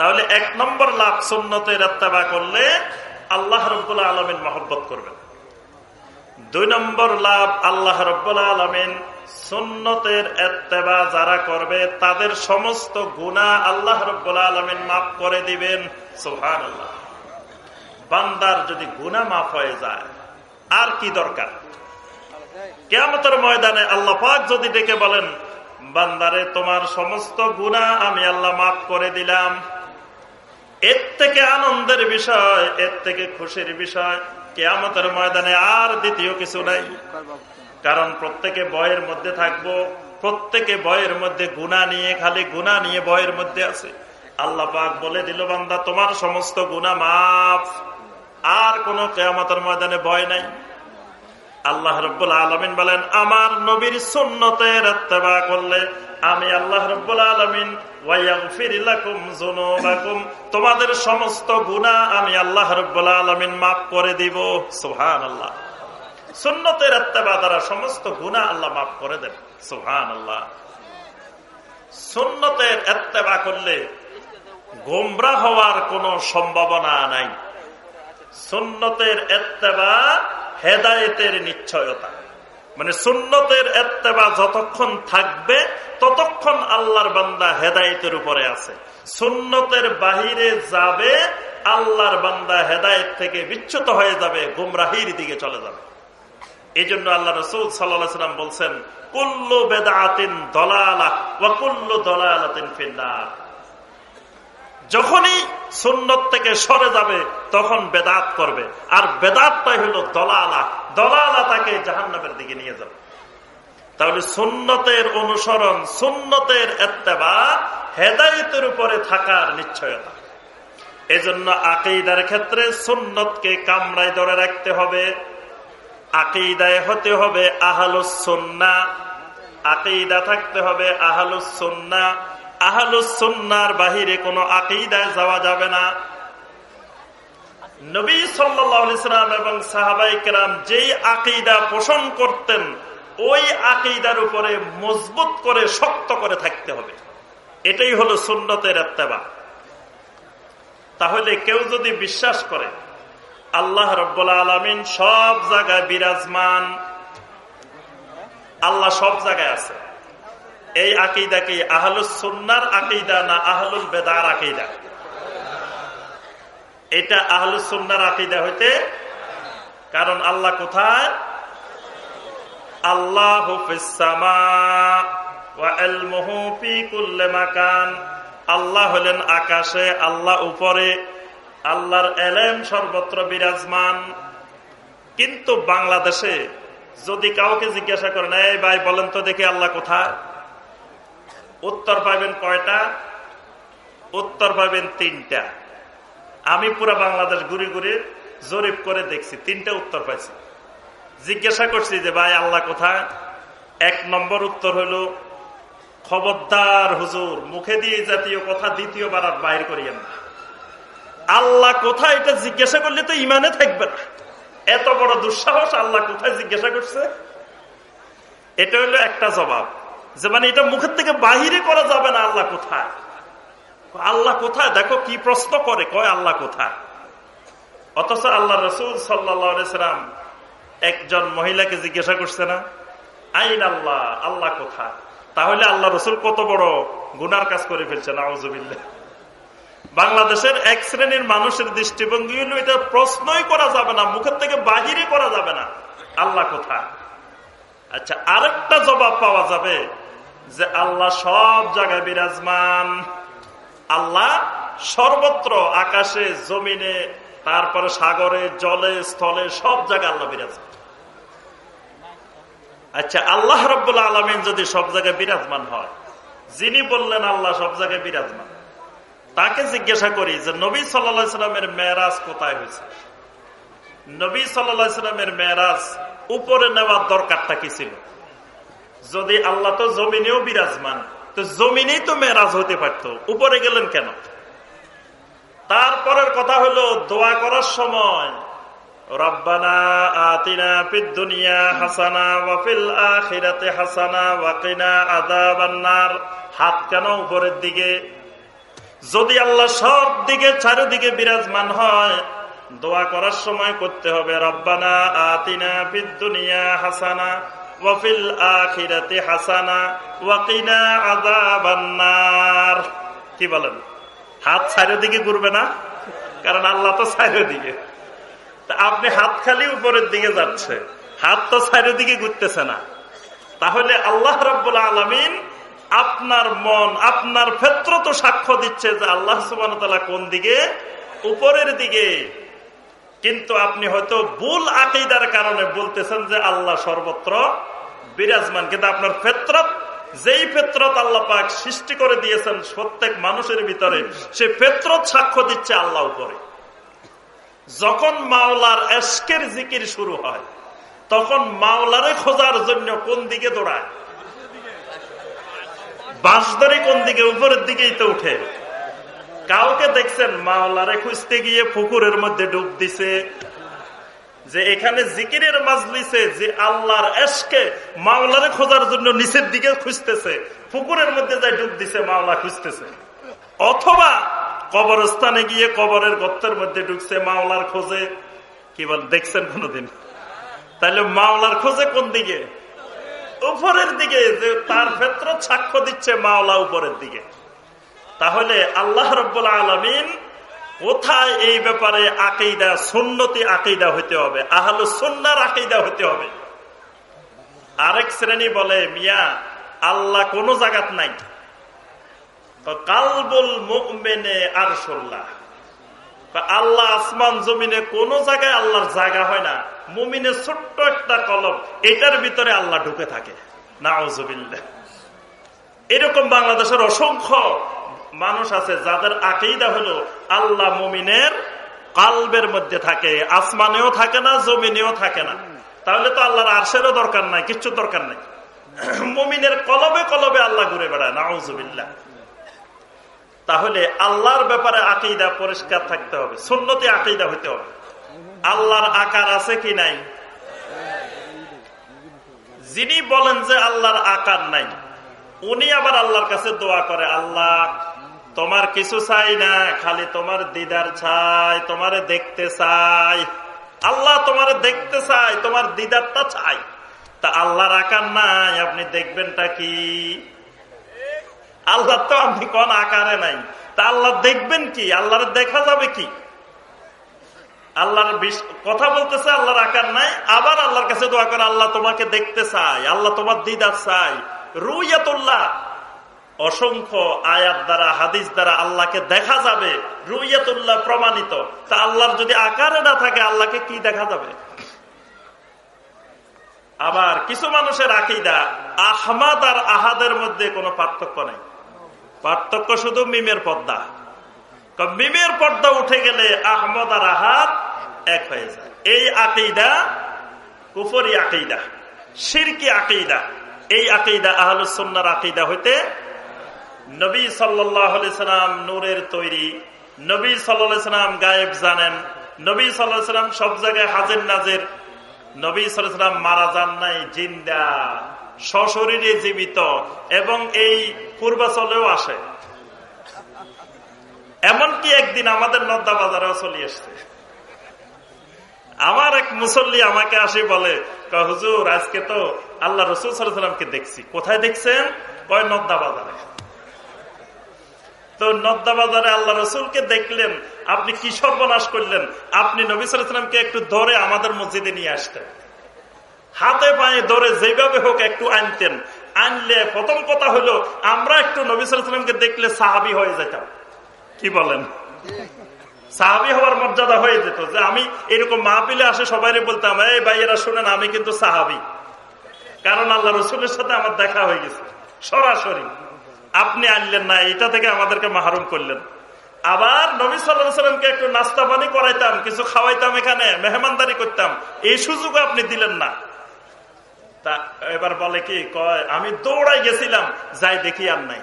তাহলে এক নম্বর লাভ সুন্নতের এত্তেবা করলে আল্লাহ রব্বুল্লাহ আলমিন মহব্বত করবেন। দুই নম্বর লাভ আল্লাহ রব্বুল্লাহ আলমিন সুন্নতের এত্তেবা যারা করবে, তাদের সমস্ত গুণা আল্লাহ রব্বুল্লাহ আলমিন মাফ করে দিবেন। সোহান আল্লাহ বান্দার যদি গুণা মাফ হয়ে যায়, আর কি দরকার? কেমতের ময়দানে আল্লাহ পাক যদি ডেকে বলেন, বান্দারে, তোমার সমস্ত গুণা আমি আল্লাহ মাফ করে দিলাম। এর থেকে আনন্দের বিষয়, এর থেকে খুশির বিষয়, কেয়ামতের ময়দানে আর দ্বিতীয় কিছু নাই। কারণ প্রত্যেকে বয়ের মধ্যে থাকব, প্রত্যেকে বয়ের মধ্যে গুণা নিয়ে, খালি গুণা নিয়ে বয়ের মধ্যে আছে। আল্লাহ পাক বলে দিল, বান্দা, তোমার সমস্ত গুণা মাফ। আর কোন কেয়ামতের ময়দানে ভয় নাই। আল্লাহ রব্বুল আলমিন বলেন, আমার নবীর সুন্নতের করলে আমি আল্লাহ রব্বুল আলমিন তোমাদের সমস্ত গুণা আমি আল্লাহ আলমিন মাফ করে দিব। আল্লাহ সুন্নতের দ্বারা সমস্ত গুণা আল্লাহ মাফ করে দেন। আল্লাহ সুন্নতের এত্তেবা করলে গোমরা হওয়ার কোন সম্ভাবনা নাই। সুন্নতের এত্তেবা হেদায়েতের নিশ্চয়তা। মানে সুন্নতের এত্তেবা যতক্ষণ থাকবে, ততক্ষণ আল্লাহর বান্দা হেদায়েতের উপরে আছে। সুন্নতের বাহিরে যাবে, আল্লাহর বান্দা হেদায়েত থেকে বিচ্যুত হয়ে যাবে, গুমরাহির দিকে চলে যাবে। এই জন্য আল্লাহ রসুল সাল্লাম বলছেন, কুল্লু বেদাতিন দলালা ও কুল্লু দলালাতিন ফিন্নার। যখনই সুন্নত থেকে সরে যাবে, তখন বেদাত করবে। আর বেদাতটাই হলো দলালা। দলালা তাকে জাহান্নামের দিকে নিয়ে যাবে। তাহলে সুন্নতের অনুসরণ, সুন্নতের এত্তেবা হেদায়তের উপরে থাকার নিশ্চয়তা। এজন্য আকেইদার ক্ষেত্রে সুন্নতকে কামড়ায় ধরে রাখতে হবে। আকেইদায় হতে হবে আহালুসন্না আকেইদা থাকতে হবে আহালুসন্না আহলুসন্নার বাহিরে কোনো আকেইদায় যাওয়া যাবে না। নবী সাল্লাম এবং সাহাবাই কেরাম যেই আকিদা পোষণ করতেন, ওই আকিদার উপরে মজবুত করে শক্ত করে থাকতে হবে। এটাই হলো সুন্নতের এত্তেবা তাহলে কেউ যদি বিশ্বাস করে, আল্লাহ রব্বুল আলমিন সব জায়গায় বিরাজমান, আল্লাহ সব জায়গায় আছে। এই আকিদা কি আহলুস সুন্নার আকিদা না আহলুল বেদার আকিদা? এটা আহলুস সুন্নার আকিদা হইতে কারণ আল্লাহ কোথায়? আল্লাহ আল্লাহ হলেন আকাশে, আল্লাহ উপরে, আল্লাহর এলেম সর্বত্র বিরাজমান। কিন্তু বাংলাদেশে যদি কাউকে জিজ্ঞাসা করেন, এই ভাই, বলেন তো দেখি আল্লাহ কোথায়? উত্তর পাবেন কয়টা? উত্তর পাবেন তিনটা। আমি পুরো বাংলাদেশ ঘুরে ঘুরে জরিপ করে দেখছি, তিনটা উত্তর পাইছি। জিজ্ঞাসা করছি যে, ভাই, আল্লাহ কোথায়? এক নম্বর উত্তর হইল, খবরদার হুজুর, মুখে দিয়ে জাতীয় কথা দ্বিতীয়বার আর বাইর করিয়েন না। আল্লাহ কোথায় এটা জিজ্ঞাসা করলে তো ইমানে থাকবে না। এত বড় দুঃসাহস আল্লাহ কোথায় জিজ্ঞাসা করছে? এটা হলো একটা জবাব, যে মানে এটা মুখের থেকে বাহিরে করা যাবে না আল্লাহ কোথায়। আল্লাহ কোথায়? দেখো কি প্রশ্ন করে, কয় আল্লাহ কোথায়? অথচ আল্লাহ রসুল সাল্লাম একজন মহিলাকে জিজ্ঞাসা করছে না, আইন আল্লাহ আল্লাহ কোথায়? তাহলে আল্লাহ রসুল কত বড় গুনার কাজ করে ফেলছে নজুবিল্লা বাংলাদেশের এক শ্রেণির মানুষের দৃষ্টিভঙ্গি হলো, এটা প্রশ্নই করা যাবে না, মুখের থেকে বাহিরে করা যাবে না, আল্লাহ কোথায়? আচ্ছা আরেকটা জবাব পাওয়া যাবে যে আল্লাহ সব জায়গায় বিরাজমান। আল্লাহ সর্বত্র আকাশে, জমিনে, তারপরে সাগরে, জলে, স্থলে, সব জায়গায় আল্লাহ বিরাজমান। আচ্ছা আল্লাহ রব্বুল্লা আলমিন যদি সব জায়গায় বিরাজমান হয়, যিনি বললেন আল্লাহ সব জায়গায় বিরাজমান, তাকে জিজ্ঞাসা করি যে, নবী সাল্লামের মেয়েরাজ কোথায় হয়েছে? নবী সাল্লামের মেয়েরাজ উপরে নেওয়ার দরকারটা কি ছিল? যদি আল্লাহ তো জমিনেও বিরাজমান তো জমিনেই তো মেয়েরাজ হতে পারত। উপরে গেলেন কেন? তারপরের কথা হলো, দোয়া করার সময়, রব্বানা পিদ্দুনিয়া হাসানা হাসানা হাত কেন উপরের দিকে? যদি আল্লাহ সব দিকে, চারিদিকে বিরাজমান হয়, দোয়া করার সময় করতে হবে, রব্বানা আতিনা দুনিয়া হাসানা ওয়াফিল আখিরাতে হাসানা, ওয়াকিনা আযাবান্নার। কি বলেন? হাত চারিদিকে ঘুরবে না? কারণ আল্লাহ তো চারিদিকে। আপনি হাত খালি উপরের দিকে যাচ্ছে। হাত তো চারিদিকে ঘুরতেছে না। তাহলে আল্লাহ রব্বুল আলমিন আপনার মন, আপনার ক্ষেত্র তো সাক্ষ্য দিচ্ছে যে আল্লাহ সুবান কোন দিকে? উপরের দিকে। কিন্তু আপনি হয়তো ভুল আকিদার কারণে বলতেছেন যে আল্লাহ সর্বত্র বিরাজমান। কিন্তু আপনার ফেত্রত, যেই ফেত্রত আল্লাহ পাক সৃষ্টি করে দিয়েছেন প্রত্যেক মানুষের ভিতরে, সে ফেত্রত সাক্ষ্য দিচ্ছে আল্লাহ উপরে। যখন মাওলার এসকের জিকির শুরু হয়, তখন মাওলারে খোঁজার জন্য কোন দিকে দৌড়ায়? বাঁশদারি কোন দিকে? উপরের দিকেই তো উঠে। কাউকে দেখছেন, মাওলারে খুঁজতে গিয়ে পুকুরের মধ্যে ডুব দিছে। যে এখানে জিকিরের মাজলিসে যে আল্লাহর এসকে মাওলারে খোঁজার জন্য নিচের দিকে খুঁজতেছে পুকুরের মধ্যে যাই ডুব দিছে, মাওলা খুঁজতেছে। অথবা কবরস্থানে গিয়ে কবরের গর্তের মধ্যে ঢুকছে মাওলার খোঁজে। কি বল, দেখছেন কোনদিন? তাহলে মাওলার খোঁজে কোন দিকে? উপরের দিকে, যে তার ক্ষেত্র সাক্ষ্য দিচ্ছে মাওলা উপরের দিকে। তাহলে আল্লাহ রব্বুল্লা আলমিন কোথায় এই ব্যাপারে আকেইদা সুন্নতি আকেইদা হইতে হবে? আহলে সন্ন্যার আকেইদা হইতে হবে। আরেক শ্রেণি বলে, মিয়া, আল্লাহ কোন জায়গাত নাই। কালবুল মুমেনে আর সোল্লাহ আল্লাহ আসমান জমিনে কোন জায়গায় আল্লাহর জায়গা হয় না। মুমিনের ছোট্ট একটা কলম, এটার ভিতরে আল্লাহ ঢুকে থাকে। না এরকম বাংলাদেশের অসংখ্য মানুষ আছে যাদের আকেইদা হলো আল্লাহ মুমিনের কালবের মধ্যে থাকে, আসমানেও থাকে না, জমিনেও থাকে না। তাহলে তো আল্লাহর আর্শেরও দরকার নাই, কিচ্ছু দরকার নাই। মুমিনের কলবে কলবে আল্লাহ ঘুরে বেড়ায়, নাউজুবিল্লাহ। তাহলে আল্লাহর ব্যাপারে আকিদা পরিষ্কার থাকতে হবে, সুন্নতি আকিদা হইতে হবে। আল্লাহর আকার আছে কি নাই? যিনি বলেন যে আল্লাহর আকার নাই, উনি আবার আল্লাহর কাছে দোয়া করে, আল্লাহ তোমার কিছু চাই না, খালি তোমার দিদার চাই, তোমারে দেখতে চাই। আল্লাহ তোমার দেখতে চাই, তোমার দিদারটা চাই। তা আল্লাহর আকার নাই, আপনি দেখবেনটা কি? আল্লাহ তো আপনি কোন আকারে নাই। তা আল্লাহ দেখবেন কি? আল্লাহর দেখা যাবে কি? আল্লাহর কথা বলতেছে, আল্লাহর আকার নাই, আবার আল্লাহর কাছে দোয়া করে, আল্লাহ তোমাকে দেখতে চাই, আল্লাহ তোমার দিদার চাই। রুইয়াতুল্লাহ অসংখ্য আয়াত দ্বারা, হাদিস দ্বারা আল্লাহকে দেখা যাবে, রুইয়াতুল্লাহ প্রমাণিত। তা আল্লাহর যদি আকারে না থাকে, আল্লাহকে কি দেখা যাবে? আবার কিছু মানুষের আকিদা, আহমাদ আর আহাদের মধ্যে কোনো পার্থক্য নেই। পার্থক্য শুধু মিমের পর্দা। মিমের পর্দা উঠে গেলে আহমদ আর আহাদ এক হয়ে যায়। এই আকিদা কুফরি আকিদা, সিরকি আকিদা। এই আকিদা আহলুসন্নার আকিদা হইতে নবী সাল্লাম নূরের তৈরি। নবী সাল্লাম গায়েব জানেন। নবী সাল্লাম সব জায়গায় হাজির নাজের। নবী সাল্লাম মারা যান নাই, জিন্দা, সশরীরে জীবিত এবং এই পূর্বাচলেও আসে। এমনকি একদিন আমাদের নদ্দা বাজারেও চলে এসছে। আমার এক মুসল্লি আমাকে আসে বলে হুজুর, আজকে তো আল্লাহ রসুল সাল্লামকে দেখছি। কোথায় দেখছেন? কয়, নদ্দা বাজারে। তো নদ্দা বাজারে আল্লাহ রসুলকে দেখলেন, আপনি কি সর্বনাশ করলেন? আপনি নবী সালামকে একটু ধরে আমাদের মসজিদে নিয়ে আসতেন। হাতে পায়ে ধরে যেভাবে হোক একটু আনতেন। আনলে প্রথম কথা হলো, আমরা একটু নবী সালামকে দেখলে সাহাবি হয়ে যেতাম। কি বলেন? সাহাবি হওয়ার মর্যাদা হয়ে যেত যে আমি এরকম মাহপিলে আসে সবাই বলতাম, এই ভাইয়েরা শোনেন, আমি কিন্তু সাহাবি। কারণ আল্লাহ রসুলের সাথে আমার দেখা হয়ে গেছে, সরাসরি। আপনি আনলেন না, এটা থেকে আমাদেরকে মাহরুম করলেন। আবার নবী সাল্লামকে একটু নাস্তা পানি করাইতাম, কিছু খাওয়াইতাম এখানে, মেহমানদারি করতাম, এই সুযোগ আপনি দিলেন না। তা এবার বলে কি, কয়, আমি দৌড়াই গেছিলাম, যাই দেখি আর নাই।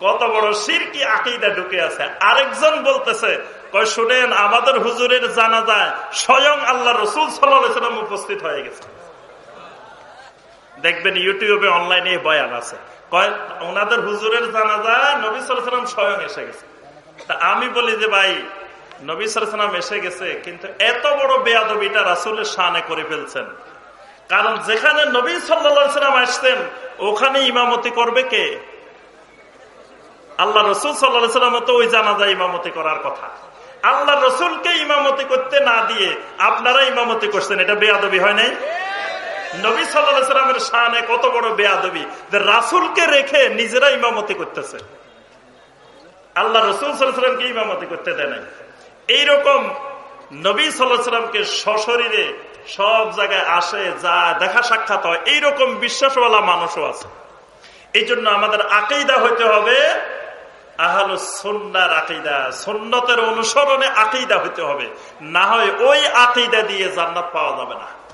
কত বড় সিরকি আকিদা ঢুকে আছে। আরেকজন বলতেছে, কয়, শুনেন, আমাদের হুজুরের জানা যায় স্বয়ং আল্লাহ রসুল সাল্লাম উপস্থিত হয়ে গেছে দেখবেন ইউটিউবে অনলাইনে বয়ান আছে। ওনাদের হুজুরের জানাজা নবী সালাম স্বয়ং এসে গেছে। তা আমি বলি যে, ভাই, নবী সালাম এসে গেছে, কিন্তু এত বড় বেয়াদবিটা রাসুলের সানে করে ফেলছেন। কারণ যেখানে নবী সাল্লাম আসতেন, ওখানে ইমামতি করবে কে? আল্লাহ রসুল সাল্লা সাল্লাম তো ওই জানাজা ইমামতি করার কথা। আল্লাহ রসুলকে ইমামতি করতে না দিয়ে আপনারা ইমামতি করছেন, এটা বেয়াদবি হয় নাই? নবী সাল্লামের শানে কত বড় বেয়াদবি। যে রাসুলকে রেখে নিজেরা ইমামতি করতেছে। আল্লাহ রসুল সাল্লামকে ইমামতি করতে দেয় নাই। এইরকম নবী সাল্লাহামকে সশরীরে সব জায়গায় আসে, যা দেখা সাক্ষাৎ হয়, এইরকম বিশ্বাসওয়ালা মানুষও আছে। এই জন্য আমাদের আকেইদা হইতে হবে, আহল সন্ন্যার আকিদা। সন্ন্যতের অনুসরণে আকিদা হইতে হবে। না হয় ওই আকিদা দিয়ে জান্নাত পাওয়া যাবে না।